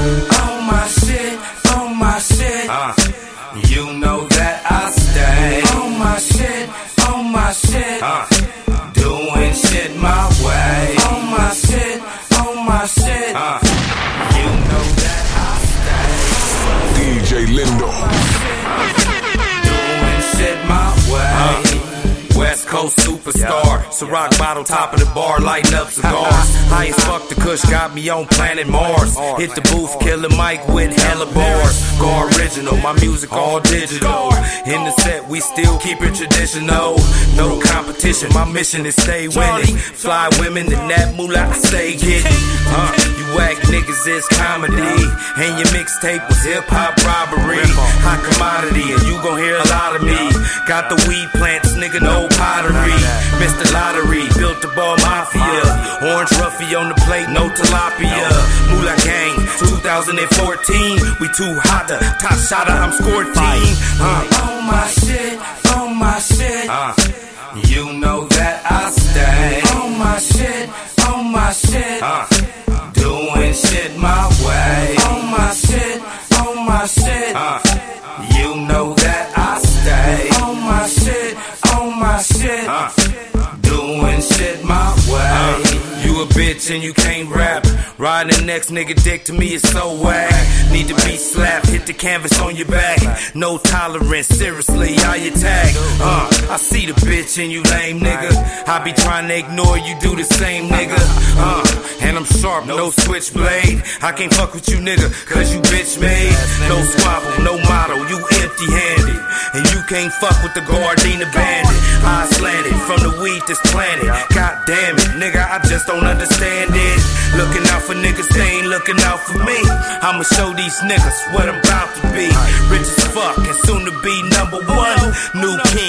On my shit, on my shit. Uh, you know that I stay. On my shit, on my shit. Uh, doing shit my way. On my shit, on my shit. Uh, you know that I stay. DJ Lindo. Doing shit my way. West Coast superstar. Ciroc bottle, top of the bar, lighting up cigars. High as fuck, the kush got me on planet Mars. Hit the booth, killer Mike with hella bars. Go original, my music all digital. In the set, we still keep it traditional. No competition, my mission is stay winning. Fly women and that moolah, I stay getting. Uh, you whack niggas is comedy. And your mixtape was hip hop robbery. Hot commodity, and you gon' hear a lot of me. Got the weed plants, nigga, no pottery. Mr. Lottery, built the ball mafia. Orange roughy on the plate, no tilapia. Moolah Gang, 2014. We too hot to top shotter, I'm scored team. Uh, On my shit, on my shit. uh, you know that I stay. On my shit, on my shit. Uh, bitch and you can't rap. Riding the next nigga dick to me is so whack. Need to be slapped, hit the canvas on your back. No tolerance, seriously, I attack. Uh, I see the bitch and you lame nigga. I be trying to ignore you, do the same nigga. Uh, and I'm sharp, no switchblade. I can't fuck with you nigga, cause you bitch made. No squabble, no model, you empty handed. And you can't fuck with the Gardena bandit. I slanted from the weed that's planted. God damn it, nigga, I just don't understand it. Looking out for niggas, they ain't looking out for me. I'ma show these niggas what I'm about to be. Rich as fuck and soon to be number one. New king,